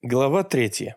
Глава третья.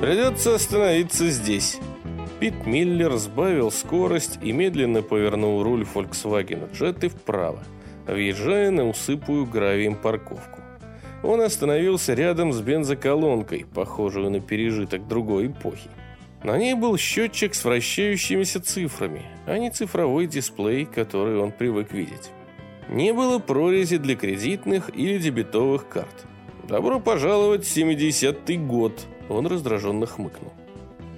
Придется остановиться здесь. Пит Миллер сбавил скорость и медленно повернул руль Volkswagen Jetta вправо, въезжая на усыпую гравием парковку. Он остановился рядом с бензоколонкой, похожую на пережиток другой эпохи. На ней был счетчик с вращающимися цифрами, а не цифровой дисплей, который он привык видеть. Не было прорези для кредитных или дебетовых карт. «Добро пожаловать в 70-й год», — он раздраженно хмыкнул.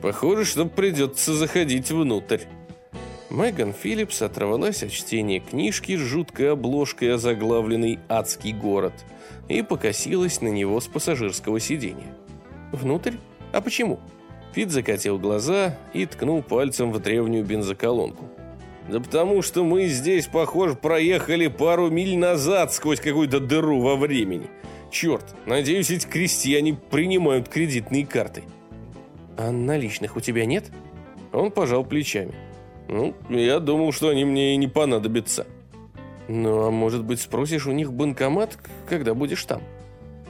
Похоже, что придется заходить внутрь. Меган Филлипс оторвалась от чтения книжки с жуткой обложкой, озаглавленной «Адский город», и покосилась на него с пассажирского сиденья. «Внутрь? А почему?» Пит закатил глаза и ткнул пальцем в древнюю бензоколонку. «Да потому что мы здесь, похоже, проехали пару миль назад сквозь какую-то дыру во времени. Черт, надеюсь, эти крестьяне принимают кредитные карты». «А наличных у тебя нет?» Он пожал плечами. «Ну, я думал, что они мне и не понадобятся». «Ну, а может быть, спросишь у них банкомат, когда будешь там?»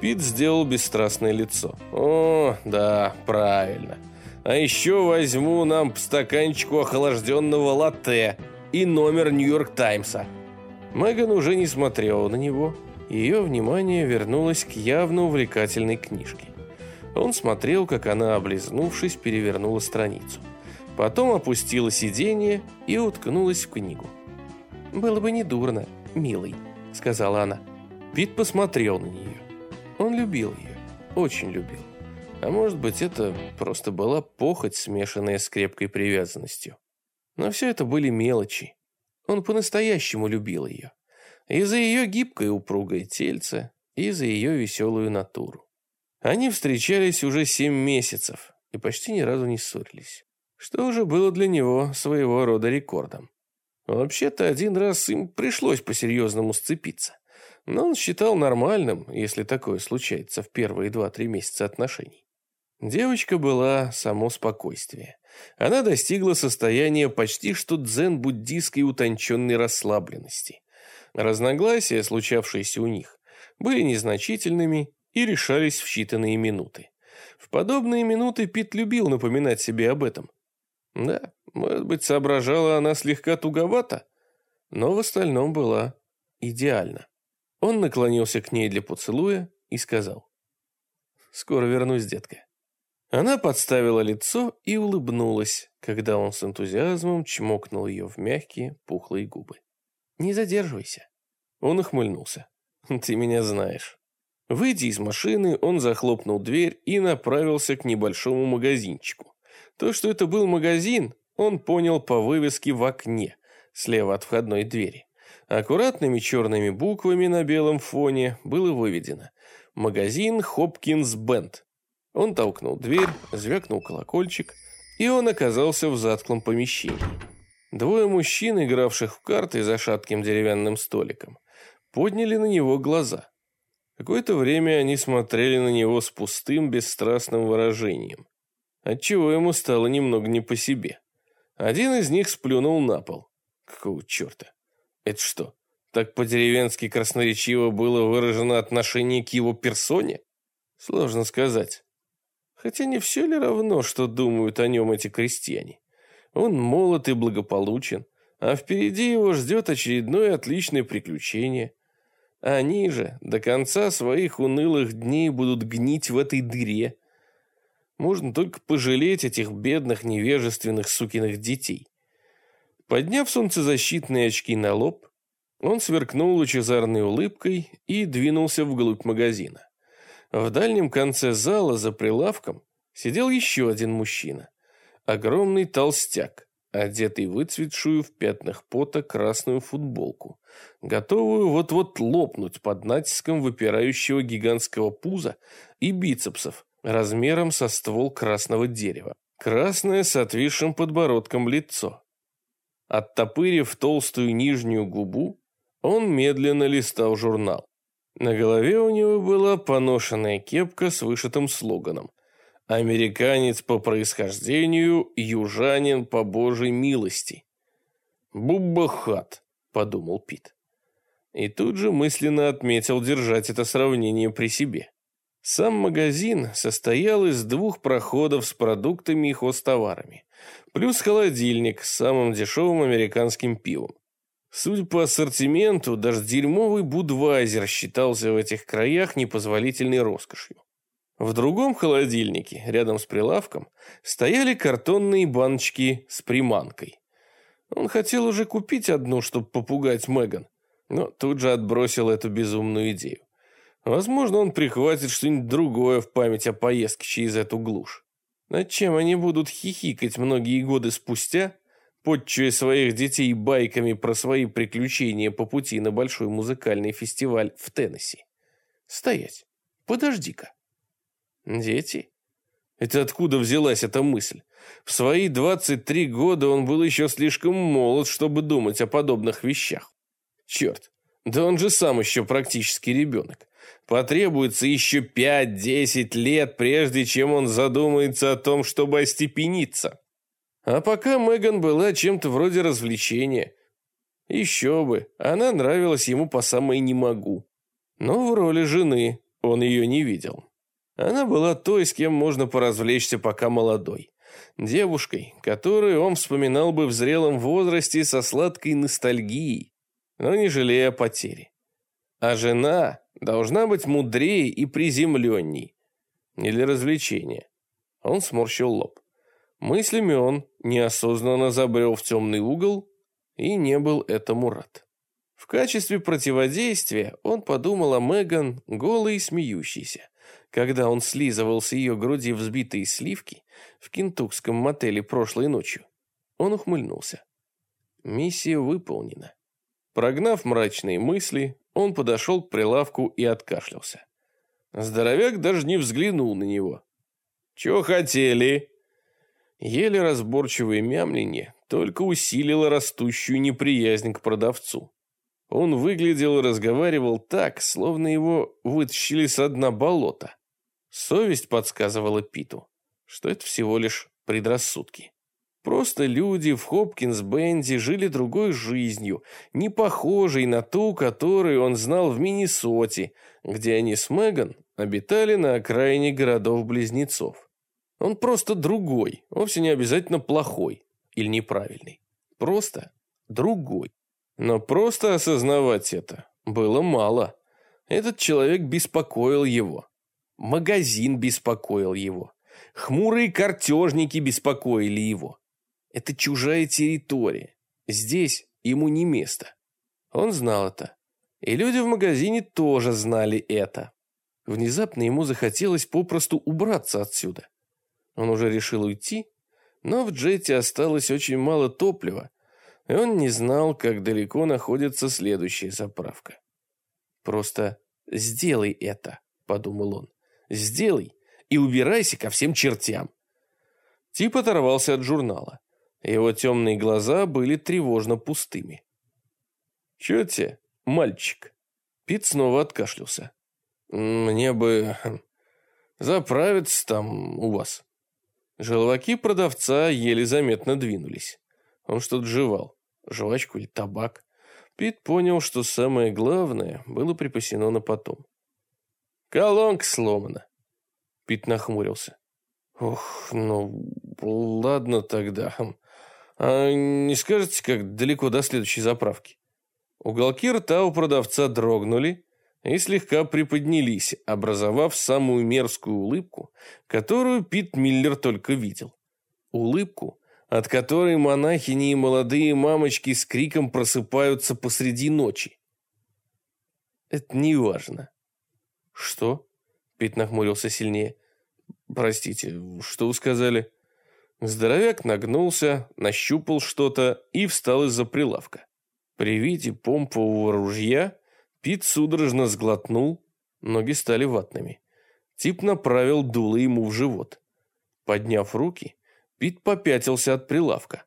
Пит сделал бесстрастное лицо. «О, да, правильно. А еще возьму нам по стаканчику охлажденного латте и номер Нью-Йорк Таймса». Меган уже не смотрела на него. Ее внимание вернулось к явно увлекательной книжке. Он смотрел, как она, облизнувшись, перевернула страницу. Потом опустила сиденье и уткнулась в книгу. «Было бы не дурно, милый», — сказала она. Пит посмотрел на нее. Он любил ее, очень любил. А может быть, это просто была похоть, смешанная с крепкой привязанностью. Но все это были мелочи. Он по-настоящему любил ее. И за ее гибкое упругое тельце, и за ее веселую натуру. Они встречались уже семь месяцев и почти ни разу не ссорились, что уже было для него своего рода рекордом. Вообще-то один раз им пришлось по-серьезному сцепиться, но он считал нормальным, если такое случается в первые два-три месяца отношений. Девочка была само спокойствие. Она достигла состояния почти что дзен-буддийской утонченной расслабленности. Разногласия, случавшиеся у них, были незначительными и решались в считанные минуты. В подобные минуты Пит любил напоминать себе об этом. Да, может быть, соображала она слегка туговато, но в остальном была идеальна. Он наклонился к ней для поцелуя и сказал. «Скоро вернусь, детка». Она подставила лицо и улыбнулась, когда он с энтузиазмом чмокнул ее в мягкие, пухлые губы. «Не задерживайся». Он ухмыльнулся. «Ты меня знаешь». Выйдя из машины, он захлопнул дверь и направился к небольшому магазинчику. То, что это был магазин, он понял по вывеске в окне, слева от входной двери. Аккуратными черными буквами на белом фоне было выведено «Магазин Хопкинс Бенд». Он толкнул дверь, звякнул колокольчик, и он оказался в затклом помещении. Двое мужчин, игравших в карты за шатким деревянным столиком, подняли на него глаза – Какое-то время они смотрели на него с пустым, бесстрастным выражением, отчего ему стало немного не по себе. Один из них сплюнул на пол. Какого черта? Это что, так по-деревенски красноречиво было выражено отношение к его персоне? Сложно сказать. Хотя не все ли равно, что думают о нем эти крестьяне? Он молод и благополучен, а впереди его ждет очередное отличное приключение – они же до конца своих унылых дней будут гнить в этой дыре. Можно только пожалеть этих бедных невежественных сукиных детей. Подняв солнцезащитные очки на лоб, он сверкнул лучезарной улыбкой и двинулся вглубь магазина. В дальнем конце зала за прилавком сидел еще один мужчина. Огромный толстяк, одетый выцветшую в пятнах пота красную футболку, готовую вот-вот лопнуть под натиском выпирающего гигантского пуза и бицепсов размером со ствол красного дерева. Красное с отвисшим подбородком лицо. Оттопырив толстую нижнюю губу, он медленно листал журнал. На голове у него была поношенная кепка с вышитым слоганом «Американец по происхождению, южанин по божьей милости». «Буббахат», — подумал Пит. И тут же мысленно отметил держать это сравнение при себе. Сам магазин состоял из двух проходов с продуктами и хозтоварами, плюс холодильник с самым дешевым американским пивом. Судя по ассортименту, даже дерьмовый Будвайзер считался в этих краях непозволительной роскошью. В другом холодильнике, рядом с прилавком, стояли картонные баночки с приманкой. Он хотел уже купить одну, чтобы попугать Меган, но тут же отбросил эту безумную идею. Возможно, он прихватит что-нибудь другое в память о поездке через эту глушь. Над чем они будут хихикать многие годы спустя, подчуя своих детей байками про свои приключения по пути на большой музыкальный фестиваль в Теннесси. Стоять. Подожди-ка. Дети? Это откуда взялась эта мысль? В свои 23 года он был еще слишком молод, чтобы думать о подобных вещах. Черт, да он же сам еще практически ребенок. Потребуется еще 5-10 лет, прежде чем он задумается о том, чтобы остепениться. А пока Меган была чем-то вроде развлечения. Еще бы, она нравилась ему по самой «не могу». Но в роли жены он ее не видел. Она была той, с кем можно поразвлечься пока молодой. Девушкой, которую он вспоминал бы в зрелом возрасте со сладкой ностальгией, но не жалея о потере. А жена должна быть мудрее и приземленней. Не для развлечения. Он сморщил лоб. Мыслями он неосознанно забрел в темный угол и не был этому рад. В качестве противодействия он подумал о Меган голой и смеющейся, когда он слизывал с ее груди взбитые сливки в кентукском мотеле прошлой ночью. Он ухмыльнулся. Миссия выполнена. Прогнав мрачные мысли, он подошел к прилавку и откашлялся. Здоровяк даже не взглянул на него. «Чего хотели?» Еле разборчивое мямленье только усилило растущую неприязнь к продавцу. Он выглядел и разговаривал так, словно его вытащили с дна болота. Совесть подсказывала Питу, что это всего лишь предрассудки. Просто люди в Хопкинс-Бенде жили другой жизнью, не похожей на ту, которую он знал в Миннесоте, где они с Меган обитали на окраине городов-близнецов. Он просто другой, вовсе не обязательно плохой или неправильный. Просто другой. Но просто осознавать это было мало. Этот человек беспокоил его. Магазин беспокоил его. Хмурые картежники беспокоили его. Это чужая территория. Здесь ему не место. Он знал это. И люди в магазине тоже знали это. Внезапно ему захотелось попросту убраться отсюда. Он уже решил уйти, но в джете осталось очень мало топлива, и он не знал, как далеко находится следующая заправка. «Просто сделай это», — подумал он. «Сделай и убирайся ко всем чертям». Тип оторвался от журнала. Его темные глаза были тревожно пустыми. «Чё тебе, мальчик?» Пит снова откашлялся. «Мне бы заправиться там у вас». Желваки продавца еле заметно двинулись. Он что-то жевал. Жвачку или табак. Пит понял, что самое главное было припасено на потом. «Колонка сломана». Пит нахмурился. «Ох, ну, ладно тогда. А не скажете, как далеко до следующей заправки?» Уголки рта у продавца дрогнули, и слегка приподнялись, образовав самую мерзкую улыбку, которую Пит Миллер только видел. Улыбку, от которой монахини и молодые мамочки с криком просыпаются посреди ночи. Это не важно. Что? Пит нахмурился сильнее. Простите, что вы сказали? Здоровяк нагнулся, нащупал что-то и встал из-за прилавка. При виде помпового ружья Пит судорожно сглотнул, ноги стали ватными. Тип направил дуло ему в живот. Подняв руки, Пит попятился от прилавка.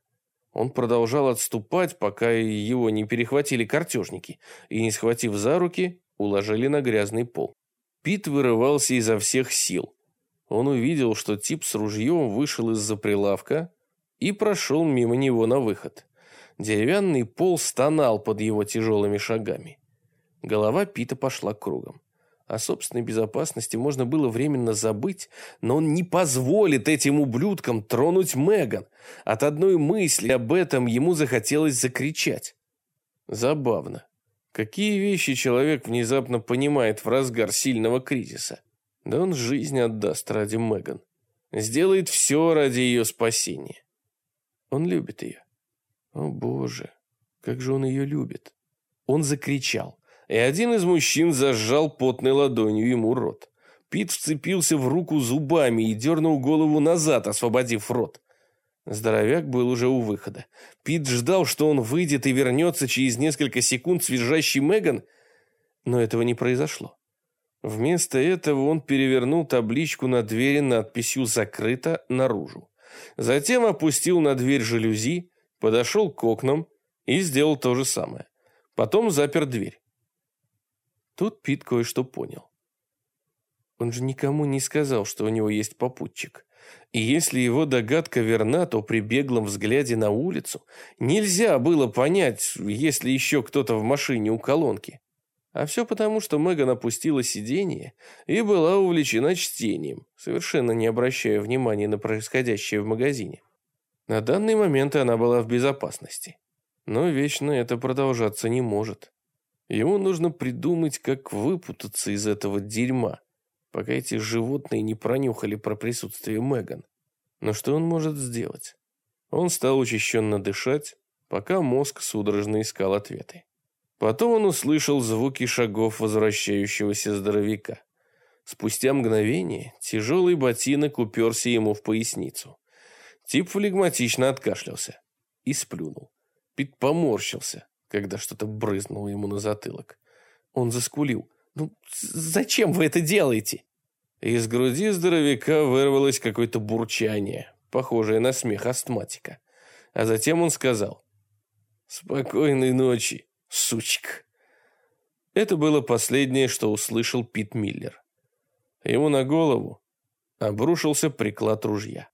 Он продолжал отступать, пока его не перехватили картежники и, не схватив за руки, уложили на грязный пол. Пит вырывался изо всех сил. Он увидел, что тип с ружьем вышел из-за прилавка и прошел мимо него на выход. Деревянный пол стонал под его тяжелыми шагами. Голова Пита пошла кругом. О собственной безопасности можно было временно забыть, но он не позволит этим ублюдкам тронуть Меган. От одной мысли об этом ему захотелось закричать. Забавно. Какие вещи человек внезапно понимает в разгар сильного кризиса? Да он жизнь отдаст ради Меган. Сделает все ради ее спасения. Он любит ее. О боже, как же он ее любит. Он закричал и один из мужчин зажал потной ладонью ему рот. Пит вцепился в руку зубами и дернул голову назад, освободив рот. Здоровяк был уже у выхода. Пит ждал, что он выйдет и вернется через несколько секунд с визжащей Меган, но этого не произошло. Вместо этого он перевернул табличку на двери надписью «Закрыто» наружу. Затем опустил на дверь жалюзи, подошел к окнам и сделал то же самое. Потом запер дверь. Тут Пит кое-что понял. Он же никому не сказал, что у него есть попутчик. И если его догадка верна, то при беглом взгляде на улицу нельзя было понять, есть ли еще кто-то в машине у колонки. А все потому, что Меган опустила сиденье и была увлечена чтением, совершенно не обращая внимания на происходящее в магазине. На данный момент она была в безопасности. Но вечно это продолжаться не может. Ему нужно придумать, как выпутаться из этого дерьма, пока эти животные не пронюхали про присутствие Меган. Но что он может сделать? Он стал учащенно дышать, пока мозг судорожно искал ответы. Потом он услышал звуки шагов возвращающегося здоровяка. Спустя мгновение тяжелый ботинок уперся ему в поясницу. Тип флегматично откашлялся и сплюнул. Пит поморщился, когда что-то брызнуло ему на затылок. Он заскулил. «Ну, зачем вы это делаете?» Из груди здоровяка вырвалось какое-то бурчание, похожее на смех астматика. А затем он сказал «Спокойной ночи, сучка». Это было последнее, что услышал Пит Миллер. Ему на голову обрушился приклад ружья.